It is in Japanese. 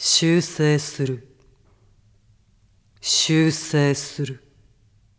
修正する。修正する。